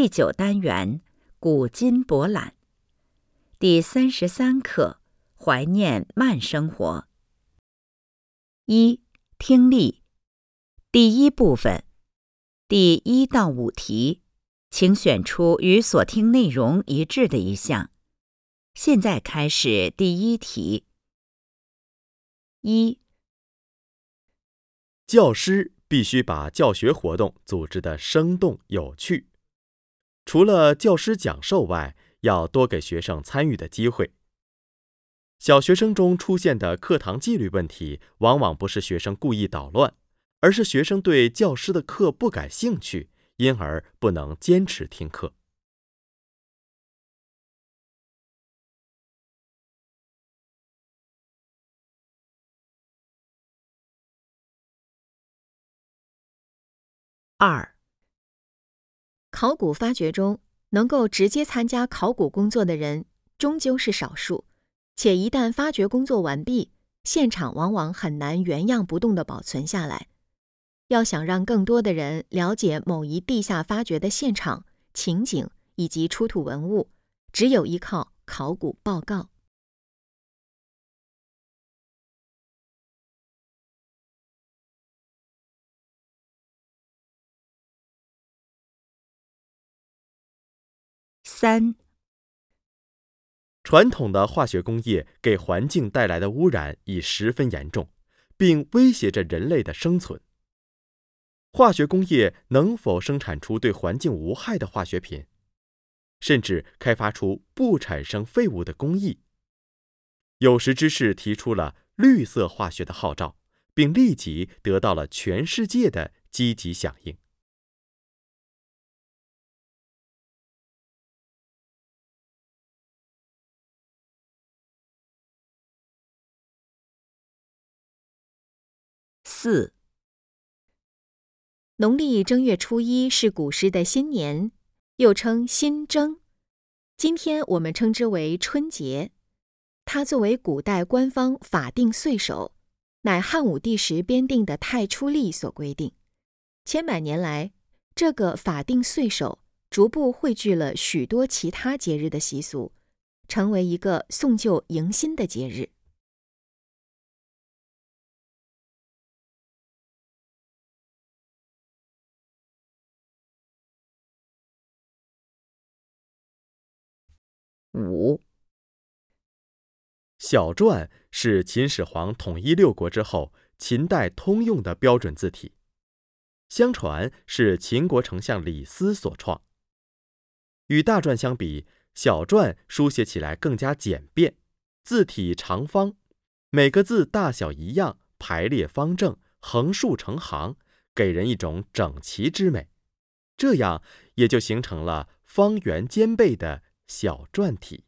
第九单元古今博览，第三十三课怀念慢生活。一、听力，第一部分，第一到五题，请选出与所听内容一致的一项。现在开始第一题。一、教师必须把教学活动组织的生动有趣。除了教师讲授外，要多给学生参与的机会。小学生中出现的课堂纪律问题，往往不是学生故意捣乱，而是学生对教师的课不感兴趣，因而不能坚持听课。二、考古发掘中，能够直接参加考古工作的人终究是少数，且一旦发掘工作完毕，现场往往很难原样不动地保存下来。要想让更多的人了解某一地下发掘的现场情景以及出土文物，只有依靠考古报告。三、传统的化学工业给环境带来的污染已十分严重，并威胁着人类的生存。化学工业能否生产出对环境无害的化学品，甚至开发出不产生废物的工艺？有识之士提出了绿色化学的号召，并立即得到了全世界的积极响应。四、农历正月初一是古时的新年，又称新正。今天我们称之为春节。它作为古代官方法定岁首，乃汉武帝时编定的太初历所规定。千百年来，这个法定岁首逐步汇聚了许多其他节日的习俗，成为一个送旧迎新的节日。五、小篆是秦始皇统一六国之后秦代通用的标准字体，相传是秦国丞相李斯所创。与大篆相比，小篆书写起来更加简便，字体长方，每个字大小一样，排列方正，横竖成行，给人一种整齐之美。这样也就形成了方圆兼备的。小篆体。